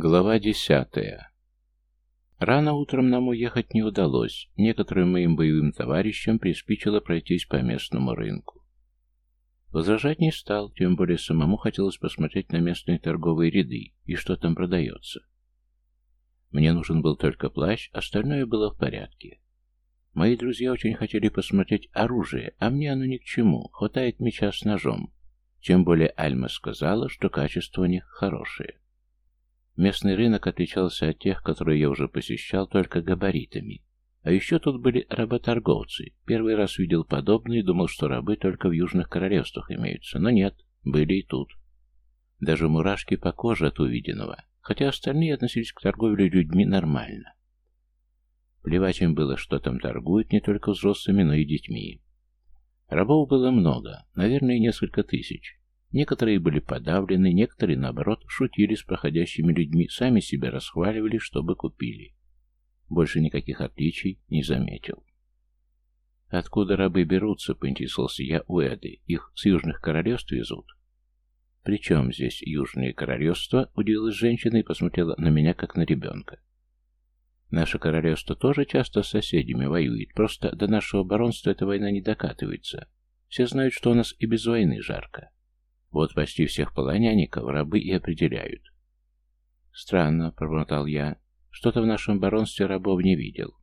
Глава десятая. Рано утром нам уехать не удалось. Некоторым моим боевым товарищам приспичило пройтись по местному рынку. Возражать не стал, тем более самому хотелось посмотреть на местные торговые ряды и что там продается. Мне нужен был только плащ, остальное было в порядке. Мои друзья очень хотели посмотреть оружие, а мне оно ни к чему, хватает меча с ножом. Тем более Альма сказала, что качество у них хорошее. Местный рынок отличался от тех, которые я уже посещал, только габаритами. А еще тут были работорговцы. Первый раз видел подобные, думал, что рабы только в южных королевствах имеются. Но нет, были и тут. Даже мурашки по коже от увиденного. Хотя остальные относились к торговле людьми нормально. Плевать им было, что там торгуют не только взрослыми, но и детьми. Рабов было много, наверное, несколько тысяч. Некоторые были подавлены, некоторые, наоборот, шутили с проходящими людьми, сами себя расхваливали, чтобы купили. Больше никаких отличий не заметил. «Откуда рабы берутся?» — поинтересовался я у Эды. «Их с южных королевств везут?» «При чем здесь южные королевства?» — удивилась женщина и посмотрела на меня, как на ребенка. «Наше королевство тоже часто с соседями воюет, просто до нашего баронства эта война не докатывается. Все знают, что у нас и без войны жарко. Вот почти всех полонянников рабы и определяют. Странно, пробормотал я. Что-то в нашем баронстве рабов не видел.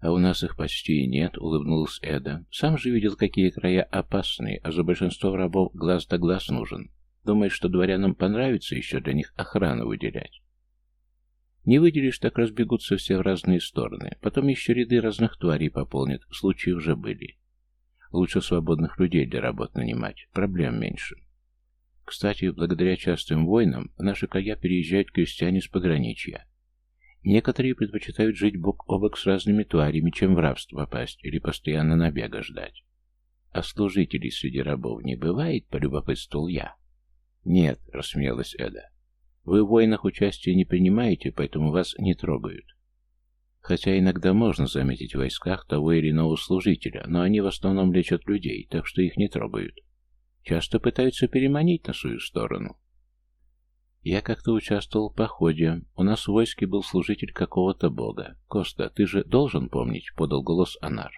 А у нас их почти и нет, улыбнулась Эда. Сам же видел, какие края опасные, а за большинство рабов глаз да глаз нужен. Думаешь, что дворянам понравится еще для них охрану выделять? Не выделишь, так разбегутся все в разные стороны. Потом еще ряды разных тварей пополнят, случаи уже были. Лучше свободных людей для работ нанимать, проблем меньше. Кстати, благодаря частым войнам в наши края переезжают крестьяне с пограничья. Некоторые предпочитают жить бок о бок с разными тварями, чем в рабство попасть или постоянно набега ждать. А служителей среди рабов не бывает, полюбопытствовал я. Нет, рассмеялась Эда. Вы в войнах участия не принимаете, поэтому вас не трогают. Хотя иногда можно заметить в войсках того или иного служителя, но они в основном лечат людей, так что их не трогают. Часто пытаются переманить на свою сторону. Я как-то участвовал в походе. У нас в войске был служитель какого-то бога. Коста, ты же должен помнить, подал голос Анар.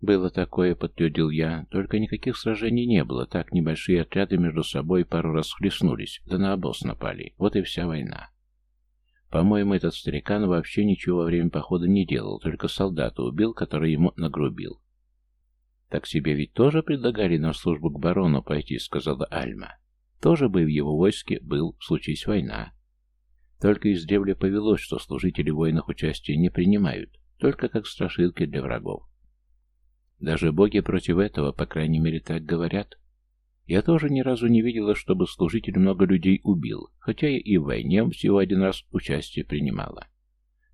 Было такое, подтвердил я, только никаких сражений не было, так небольшие отряды между собой пару раз хлестнулись, да на обоз напали. Вот и вся война. По-моему, этот старикан вообще ничего во время похода не делал, только солдата убил, который ему нагрубил. «Так себе ведь тоже предлагали на службу к барону пойти», — сказала Альма. «Тоже бы в его войске был, случись война». Только издревле повелось, что служители в войнах участия не принимают, только как страшилки для врагов. Даже боги против этого, по крайней мере, так говорят. Я тоже ни разу не видела, чтобы служитель много людей убил, хотя и в войне всего один раз участие принимала.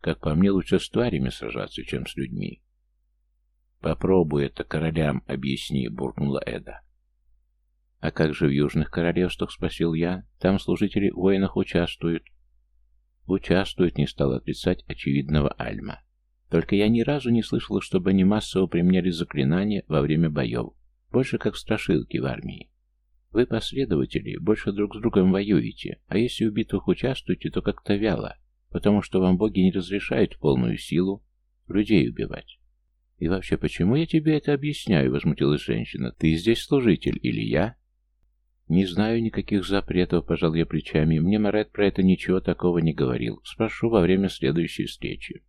Как по мне, лучше с тварями сражаться, чем с людьми. «Попробуй это королям объясни», — буркнула Эда. «А как же в южных королевствах?» — спросил я. «Там служители в войнах участвуют». «Участвуют», — не стал отрицать очевидного Альма. «Только я ни разу не слышала, чтобы они массово применяли заклинания во время боев. Больше как страшилки в армии. Вы, последователи, больше друг с другом воюете, а если в битвах участвуете, то как-то вяло, потому что вам боги не разрешают полную силу людей убивать. «И вообще, почему я тебе это объясняю?» — возмутилась женщина. «Ты здесь служитель или я?» «Не знаю никаких запретов», — пожал я плечами. «Мне Марет про это ничего такого не говорил. Спрошу во время следующей встречи».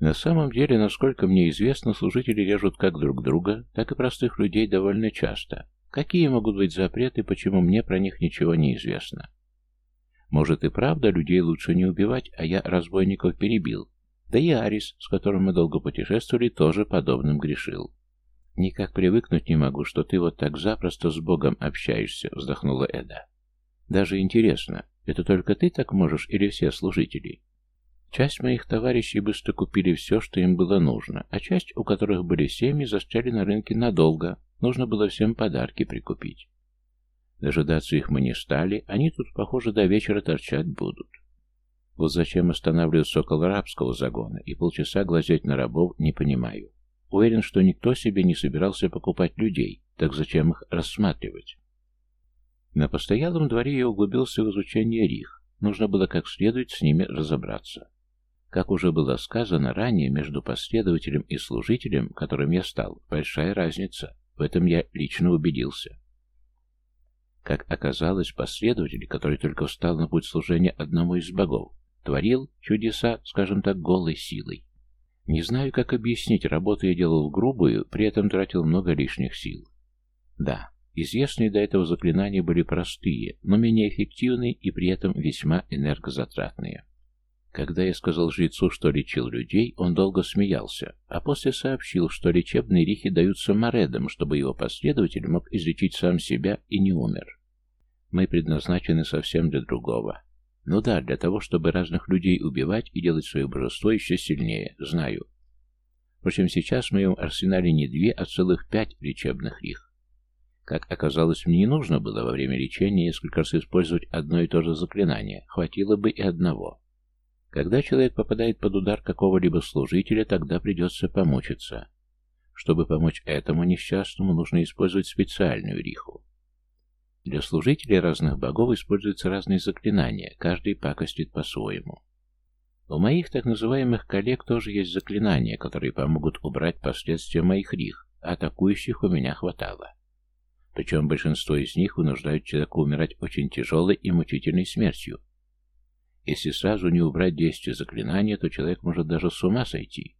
На самом деле, насколько мне известно, служители режут как друг друга, так и простых людей довольно часто. Какие могут быть запреты, почему мне про них ничего не известно? Может и правда людей лучше не убивать, а я разбойников перебил, да и Арис, с которым мы долго путешествовали, тоже подобным грешил. «Никак привыкнуть не могу, что ты вот так запросто с Богом общаешься», — вздохнула Эда. «Даже интересно, это только ты так можешь или все служители?» Часть моих товарищей быстро купили все, что им было нужно, а часть, у которых были семьи, застряли на рынке надолго, нужно было всем подарки прикупить. Дожидаться их мы не стали, они тут, похоже, до вечера торчать будут. Вот зачем останавливаться около рабского загона и полчаса глазеть на рабов, не понимаю. Уверен, что никто себе не собирался покупать людей, так зачем их рассматривать? На постоялом дворе я углубился в изучение рих. нужно было как следует с ними разобраться. Как уже было сказано ранее, между последователем и служителем, которым я стал, большая разница. В этом я лично убедился. Как оказалось, последователь, который только встал на путь служения одному из богов, творил чудеса, скажем так, голой силой. Не знаю, как объяснить, работу я делал грубую, при этом тратил много лишних сил. Да, известные до этого заклинания были простые, но менее эффективные и при этом весьма энергозатратные. Когда я сказал жрецу, что лечил людей, он долго смеялся, а после сообщил, что лечебные рихи даются Моредам, чтобы его последователь мог излечить сам себя и не умер. Мы предназначены совсем для другого. Ну да, для того, чтобы разных людей убивать и делать свое божество еще сильнее, знаю. Впрочем, сейчас в моем арсенале не две, а целых пять лечебных рих. Как оказалось, мне не нужно было во время лечения несколько раз использовать одно и то же заклинание, хватило бы и одного. Когда человек попадает под удар какого-либо служителя, тогда придется помучиться. Чтобы помочь этому несчастному, нужно использовать специальную риху. Для служителей разных богов используются разные заклинания, каждый пакостит по-своему. У моих так называемых коллег тоже есть заклинания, которые помогут убрать последствия моих рих, а атакующих у меня хватало. Причем большинство из них вынуждают человека умирать очень тяжелой и мучительной смертью. Если сразу не убрать действие заклинания, то человек может даже с ума сойти.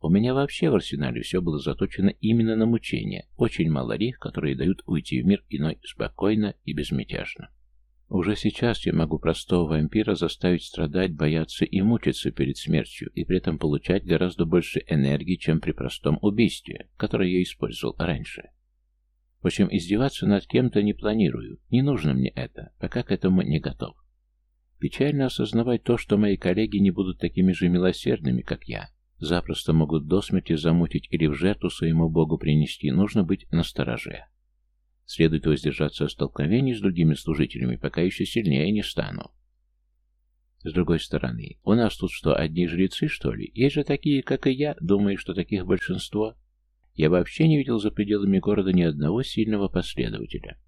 У меня вообще в арсенале все было заточено именно на мучение. Очень мало рих, которые дают уйти в мир иной спокойно и безмятежно. Уже сейчас я могу простого вампира заставить страдать, бояться и мучиться перед смертью, и при этом получать гораздо больше энергии, чем при простом убийстве, которое я использовал раньше. В общем, издеваться над кем-то не планирую, не нужно мне это, пока к этому не готов. Печально осознавать то, что мои коллеги не будут такими же милосердными, как я, запросто могут до смерти замутить или в жертву своему богу принести, нужно быть настороже. Следует воздержаться от столкновений с другими служителями, пока еще сильнее не стану. С другой стороны, у нас тут что, одни жрецы, что ли? Есть же такие, как и я, думаю, что таких большинство. Я вообще не видел за пределами города ни одного сильного последователя.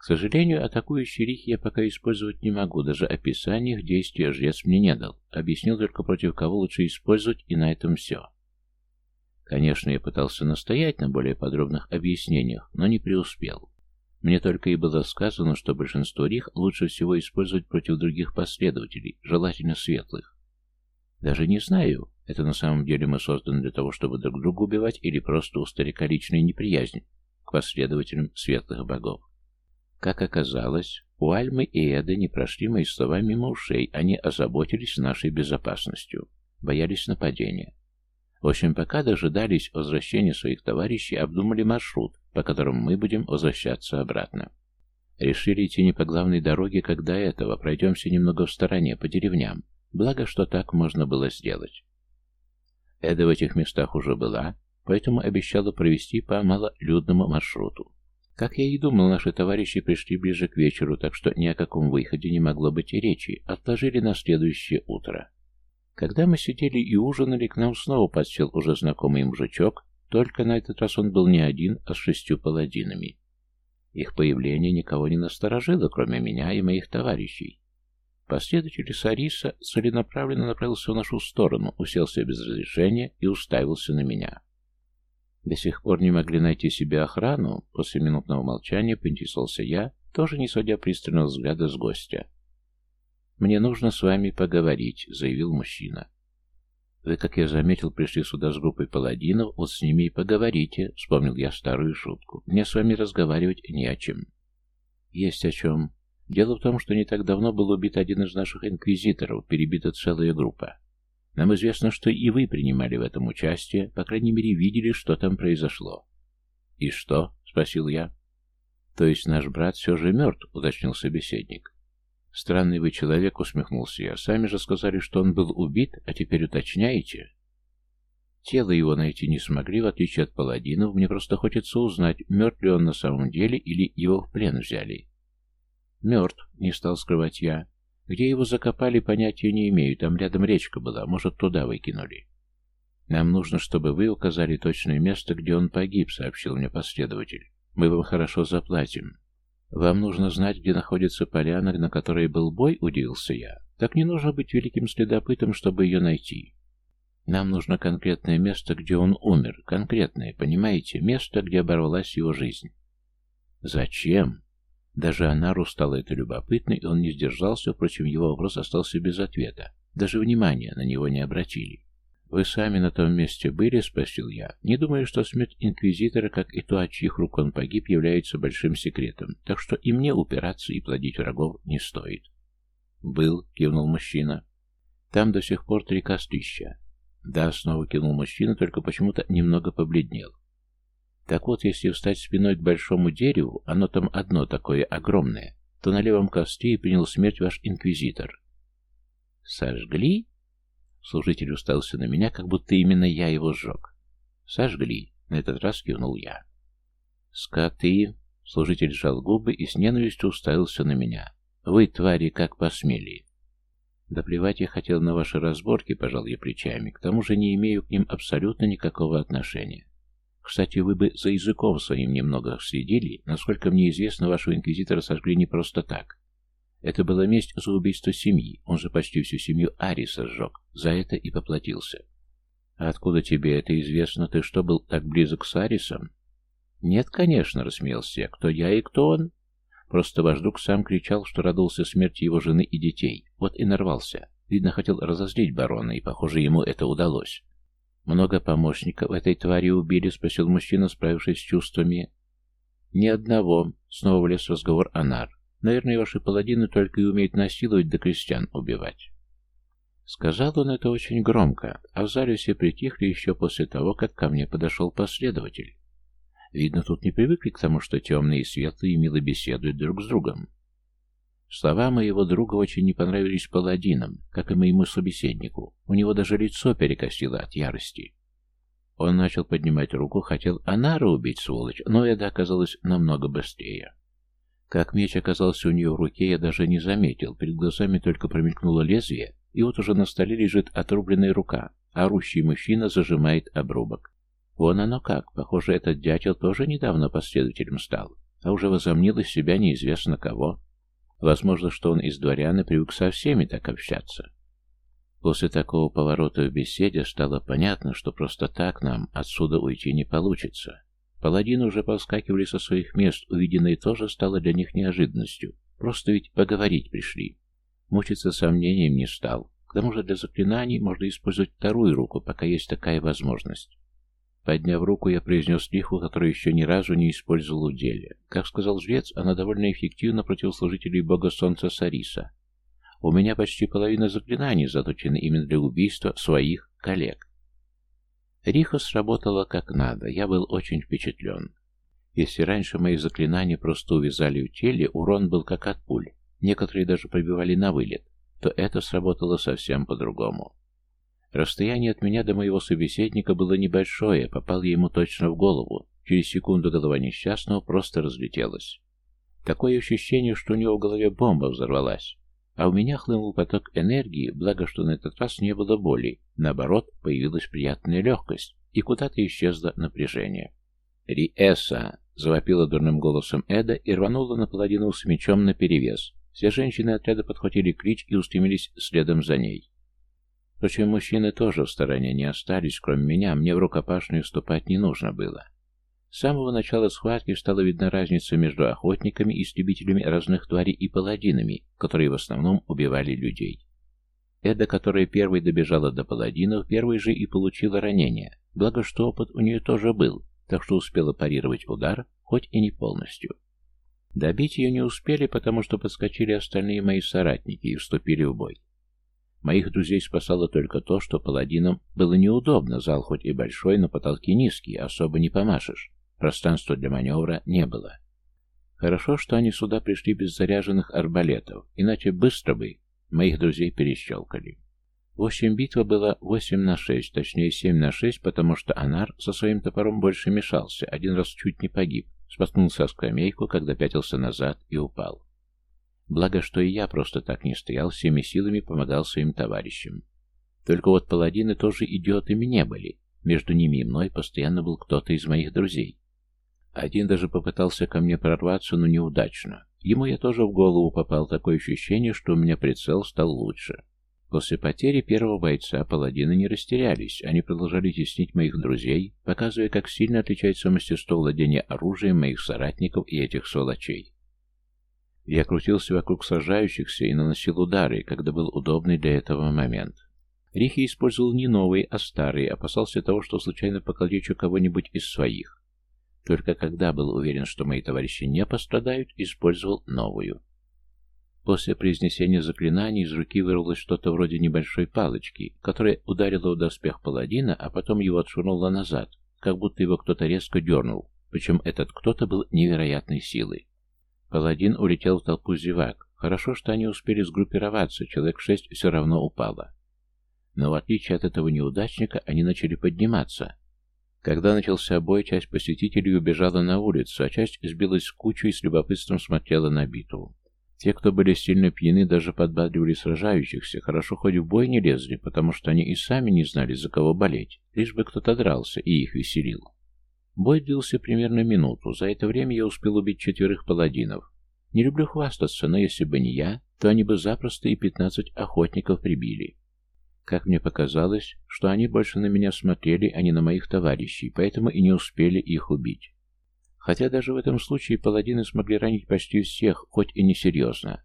К сожалению, атакующий рих я пока использовать не могу, даже описание их действия жрец мне не дал, объяснил только против кого лучше использовать, и на этом все. Конечно, я пытался настоять на более подробных объяснениях, но не преуспел. Мне только и было сказано, что большинство рих лучше всего использовать против других последователей, желательно светлых. Даже не знаю, это на самом деле мы созданы для того, чтобы друг друга убивать, или просто у старика личная неприязнь к последователям светлых богов. Как оказалось, у Альмы и Эда не прошли мои слова мимо ушей, они озаботились нашей безопасностью, боялись нападения. В общем, пока дожидались возвращения своих товарищей, обдумали маршрут, по которому мы будем возвращаться обратно. Решили идти не по главной дороге, как до этого, пройдемся немного в стороне, по деревням, благо, что так можно было сделать. Эда в этих местах уже была, поэтому обещала провести по малолюдному маршруту. Как я и думал, наши товарищи пришли ближе к вечеру, так что ни о каком выходе не могло быть и речи, отложили на следующее утро. Когда мы сидели и ужинали, к нам снова подсел уже знакомый мужичок, только на этот раз он был не один, а с шестью паладинами. Их появление никого не насторожило, кроме меня и моих товарищей. Последователь Сариса целенаправленно направился в нашу сторону, уселся без разрешения и уставился на меня. До сих пор не могли найти себе охрану, после минутного молчания поинтересовался я, тоже не сводя пристального взгляда с гостя. «Мне нужно с вами поговорить», — заявил мужчина. «Вы, как я заметил, пришли сюда с группой паладинов, вот с ними и поговорите», — вспомнил я старую шутку. «Мне с вами разговаривать не о чем». «Есть о чем. Дело в том, что не так давно был убит один из наших инквизиторов, перебита целая группа. Нам известно, что и вы принимали в этом участие, по крайней мере, видели, что там произошло. «И что?» — спросил я. «То есть наш брат все же мертв?» — уточнил собеседник. «Странный вы человек», — усмехнулся я. «Сами же сказали, что он был убит, а теперь уточняете?» Тело его найти не смогли, в отличие от паладинов. Мне просто хочется узнать, мертв ли он на самом деле или его в плен взяли. «Мертв», — не стал скрывать я. Где его закопали, понятия не имею. Там рядом речка была, может, туда выкинули. Нам нужно, чтобы вы указали точное место, где он погиб, сообщил мне последователь. Мы вам хорошо заплатим. «Вам нужно знать, где находится поляна, на которой был бой?» – удивился я. «Так не нужно быть великим следопытом, чтобы ее найти. Нам нужно конкретное место, где он умер. Конкретное, понимаете? Место, где оборвалась его жизнь». «Зачем?» Даже Анару стало это любопытно, и он не сдержался, впрочем, его вопрос остался без ответа. Даже внимания на него не обратили. «Вы сами на том месте были?» — спросил я. «Не думаю, что смерть Инквизитора, как и то, от чьих рук он погиб, является большим секретом, так что и мне упираться и плодить врагов не стоит». «Был», — кивнул мужчина. «Там до сих пор три кострища». «Да», — снова кивнул мужчина, только почему-то немного побледнел. «Так вот, если встать спиной к большому дереву, оно там одно такое огромное, то на левом косте и принял смерть ваш Инквизитор». «Сожгли?» Служитель устался на меня, как будто именно я его сжег. «Сожгли», — на этот раз кивнул я. «Скоты!» — служитель сжал губы и с ненавистью уставился на меня. «Вы, твари, как посмели!» «Да плевать я хотел на ваши разборки», — пожал я плечами. «К тому же не имею к ним абсолютно никакого отношения. Кстати, вы бы за языком своим немного следили. Насколько мне известно, вашего инквизитора сожгли не просто так. Это была месть за убийство семьи. Он же почти всю семью Ариса сжег. За это и поплатился. А откуда тебе это известно? Ты что, был так близок с Арисом? Нет, конечно, рассмеялся. Кто я и кто он? Просто ваш друг сам кричал, что радовался смерти его жены и детей. Вот и нарвался. Видно, хотел разозлить барона, и, похоже, ему это удалось. «Много помощников этой твари убили?» — спросил мужчина, справившись с чувствами. «Ни одного», — снова влез в разговор Анар. Наверное, ваши паладины только и умеют насиловать да крестьян убивать. Сказал он это очень громко, а в зале все притихли еще после того, как ко мне подошел последователь. Видно, тут не привыкли к тому, что темные и светлые мило беседуют друг с другом. Слова моего друга очень не понравились паладинам, как и моему собеседнику. У него даже лицо перекосило от ярости. Он начал поднимать руку, хотел Анара убить, сволочь, но это оказалось намного быстрее. Как меч оказался у нее в руке, я даже не заметил. Перед глазами только промелькнуло лезвие, и вот уже на столе лежит отрубленная рука, а орущий мужчина зажимает обрубок. Вон оно как. Похоже, этот дятел тоже недавно последователем стал, а уже возомнил из себя неизвестно кого. Возможно, что он из дворян и привык со всеми так общаться. После такого поворота в беседе стало понятно, что просто так нам отсюда уйти не получится. Паладины уже повскакивали со своих мест, увиденное тоже стало для них неожиданностью. Просто ведь поговорить пришли. Мучиться сомнением не стал. К тому же для заклинаний можно использовать вторую руку, пока есть такая возможность. Подняв руку, я произнес лиху, которую еще ни разу не использовал в деле. Как сказал жрец, она довольно эффективна против служителей бога солнца Сариса. У меня почти половина заклинаний заточены именно для убийства своих коллег. Риха сработала как надо, я был очень впечатлен. Если раньше мои заклинания просто увязали в теле, урон был как от пуль, некоторые даже пробивали на вылет, то это сработало совсем по-другому. Расстояние от меня до моего собеседника было небольшое, попал я ему точно в голову. Через секунду голова несчастного просто разлетелась. Такое ощущение, что у него в голове бомба взорвалась. А у меня хлынул поток энергии, благо, что на этот раз не было боли. Наоборот, появилась приятная легкость, и куда-то исчезло напряжение. «Риэса!» — завопила дурным голосом Эда и рванула на паладину с мечом наперевес. Все женщины отряда подхватили клич и устремились следом за ней. Впрочем, мужчины тоже в стороне не остались, кроме меня, мне в рукопашную вступать не нужно было. С самого начала схватки стала видна разница между охотниками, и истребителями разных тварей и паладинами, которые в основном убивали людей. Эда, которая первой добежала до паладинов, первой же и получила ранение, благо что опыт у нее тоже был, так что успела парировать удар, хоть и не полностью. Добить ее не успели, потому что подскочили остальные мои соратники и вступили в бой. Моих друзей спасало только то, что паладинам было неудобно, зал хоть и большой, но потолки низкие, особо не помашешь. Пространства для маневра не было. Хорошо, что они сюда пришли без заряженных арбалетов, иначе быстро бы моих друзей перещелкали. Восемь битва была восемь на шесть, точнее семь на шесть, потому что Анар со своим топором больше мешался, один раз чуть не погиб, споткнулся о скамейку, когда пятился назад и упал. Благо, что и я просто так не стоял, всеми силами помогал своим товарищам. Только вот паладины тоже идиотами не были, между ними и мной постоянно был кто-то из моих друзей. Один даже попытался ко мне прорваться, но неудачно. Ему я тоже в голову попал, такое ощущение, что у меня прицел стал лучше. После потери первого бойца паладины не растерялись, они продолжали теснить моих друзей, показывая, как сильно отличается мастерство владения оружием моих соратников и этих сволочей. Я крутился вокруг сражающихся и наносил удары, когда был удобный для этого момент. Рихи использовал не новые, а старые, опасался того, что случайно покалечу кого-нибудь из своих. Только когда был уверен, что мои товарищи не пострадают, использовал новую. После произнесения заклинаний из руки вырвалось что-то вроде небольшой палочки, которая ударила в доспех паладина, а потом его отшвырнула назад, как будто его кто-то резко дернул, причем этот кто-то был невероятной силы. Паладин улетел в толпу зевак. Хорошо, что они успели сгруппироваться, человек шесть все равно упало. Но в отличие от этого неудачника, они начали подниматься. Когда начался бой, часть посетителей убежала на улицу, а часть сбилась в кучу и с любопытством смотрела на битву. Те, кто были сильно пьяны, даже подбадривали сражающихся, хорошо хоть в бой не лезли, потому что они и сами не знали, за кого болеть, лишь бы кто-то дрался и их веселил. Бой длился примерно минуту, за это время я успел убить четверых паладинов. Не люблю хвастаться, но если бы не я, то они бы запросто и пятнадцать охотников прибили. Как мне показалось, что они больше на меня смотрели, а не на моих товарищей, поэтому и не успели их убить. Хотя даже в этом случае паладины смогли ранить почти всех, хоть и несерьезно.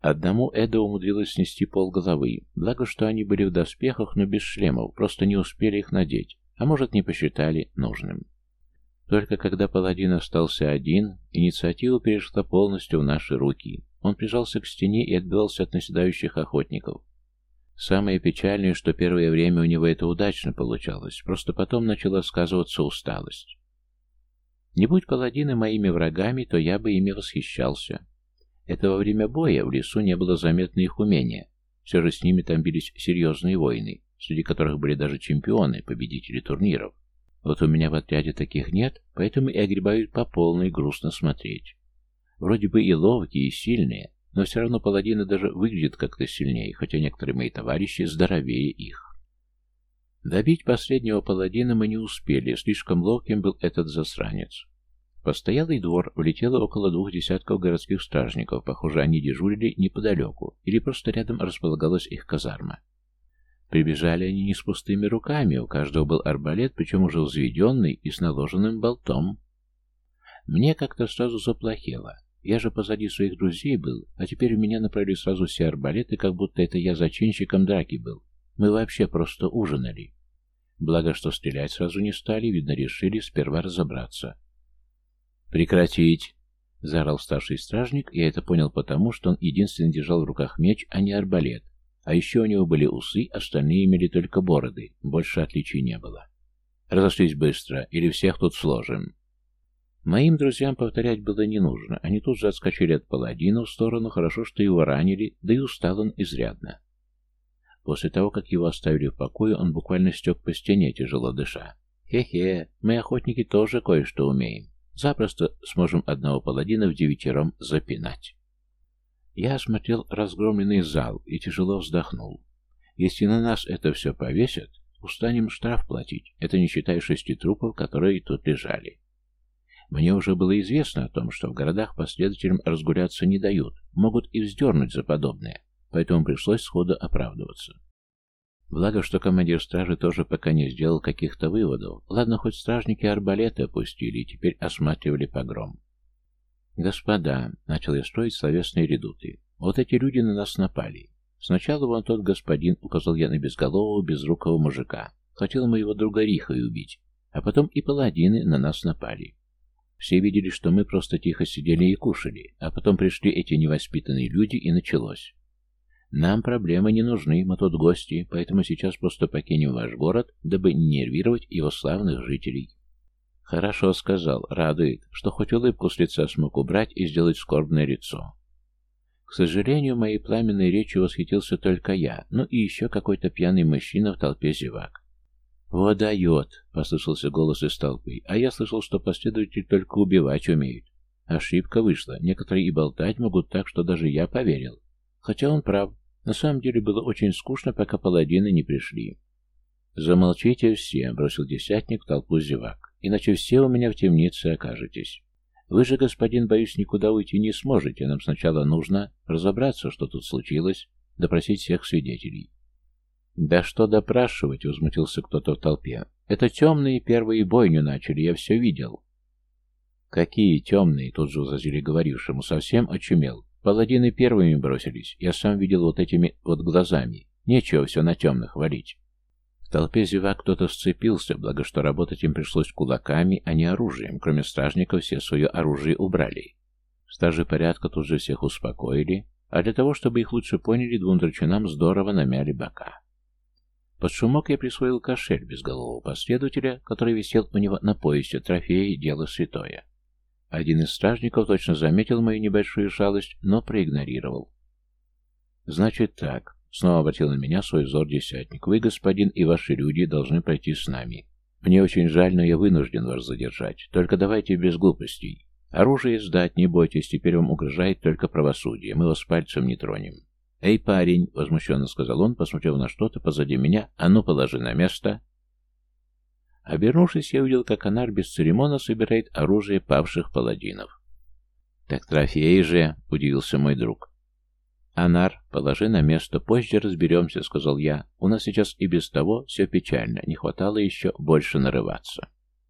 Одному Эда умудрилось снести пол головы, благо что они были в доспехах, но без шлемов, просто не успели их надеть, а может не посчитали нужным. Только когда паладин остался один, инициатива перешла полностью в наши руки. Он прижался к стене и отбивался от наседающих охотников. Самое печальное, что первое время у него это удачно получалось, просто потом начала сказываться усталость. Не будь паладины моими врагами, то я бы ими восхищался. Это во время боя в лесу не было заметно их умения. Все же с ними там бились серьезные воины, среди которых были даже чемпионы, победители турниров. Вот у меня в отряде таких нет, поэтому и огребают по полной грустно смотреть. Вроде бы и ловкие, и сильные, но все равно паладины даже выглядят как-то сильнее, хотя некоторые мои товарищи здоровее их. Добить последнего паладина мы не успели, слишком ловким был этот засранец. В постоялый двор влетело около двух десятков городских стражников, похоже, они дежурили неподалеку, или просто рядом располагалась их казарма. Прибежали они не с пустыми руками, у каждого был арбалет, причем уже взведенный и с наложенным болтом. Мне как-то сразу заплохело. Я же позади своих друзей был, а теперь у меня направили сразу все арбалеты, как будто это я зачинщиком драки был. Мы вообще просто ужинали. Благо, что стрелять сразу не стали, видно, решили сперва разобраться. «Прекратить!» — заорал старший стражник, я это понял потому, что он единственно держал в руках меч, а не арбалет. А еще у него были усы, остальные имели только бороды, больше отличий не было. «Разошлись быстро, или всех тут сложим!» Моим друзьям повторять было не нужно, они тут же отскочили от паладина в сторону, хорошо, что его ранили, да и устал он изрядно. После того, как его оставили в покое, он буквально стек по стене, тяжело дыша. «Хе-хе, мы, охотники, тоже кое-что умеем. Запросто сможем одного паладина в девятером запинать». Я осмотрел разгромленный зал и тяжело вздохнул. Если на нас это все повесят, устанем штраф платить, это не считая шести трупов, которые тут лежали. Мне уже было известно о том, что в городах последователям разгуляться не дают, могут и вздернуть за подобное поэтому пришлось сходу оправдываться. Благо, что командир стражи тоже пока не сделал каких-то выводов. Ладно, хоть стражники арбалеты опустили и теперь осматривали погром. «Господа», — начал я строить словесные редуты, — «вот эти люди на нас напали. Сначала вон тот господин, указал я на безголового, безрукого мужика. Хотел моего друга Рихой убить, а потом и паладины на нас напали. Все видели, что мы просто тихо сидели и кушали, а потом пришли эти невоспитанные люди, и началось. Нам проблемы не нужны, мы тут гости, поэтому сейчас просто покинем ваш город, дабы не нервировать его славных жителей. Хорошо сказал, радует, что хоть улыбку с лица смог убрать и сделать скорбное лицо. К сожалению, моей пламенной речью восхитился только я, ну и еще какой-то пьяный мужчина в толпе зевак. «Вот дает!» — послышался голос из толпы, а я слышал, что последователи только убивать умеют. Ошибка вышла, некоторые и болтать могут так, что даже я поверил. Хотя он прав. На самом деле было очень скучно, пока паладины не пришли. «Замолчите все», — бросил десятник в толпу зевак. Иначе все у меня в темнице окажетесь. Вы же, господин, боюсь, никуда уйти не сможете. Нам сначала нужно разобраться, что тут случилось, допросить всех свидетелей. «Да что допрашивать?» — возмутился кто-то в толпе. «Это темные первые бойню начали, я все видел». «Какие темные?» — тут же возразили говорившему. «Совсем очумел. Паладины первыми бросились. Я сам видел вот этими вот глазами. Нечего все на темных валить». В толпе зевак кто-то сцепился, благо что работать им пришлось кулаками, а не оружием. Кроме стражников все свое оружие убрали. Стражи порядка тут же всех успокоили, а для того, чтобы их лучше поняли, двум драчунам здорово намяли бока. Под шумок я присвоил кошель безголового последователя, который висел у него на поясе, трофеи, дело святое. Один из стражников точно заметил мою небольшую шалость, но проигнорировал. «Значит так», Снова обратил на меня свой взор десятник. «Вы, господин, и ваши люди должны пройти с нами. Мне очень жаль, но я вынужден вас задержать. Только давайте без глупостей. Оружие сдать, не бойтесь, теперь вам угрожает только правосудие. Мы вас пальцем не тронем». «Эй, парень!» — возмущенно сказал он, посмотрев на что-то позади меня. «А ну, положи на место!» Обернувшись, я увидел, как Анар без церемона собирает оружие павших паладинов. «Так трофеи же!» — удивился мой друг. «Анар, положи на место, позже разберемся», — сказал я. «У нас сейчас и без того все печально, не хватало еще больше нарываться».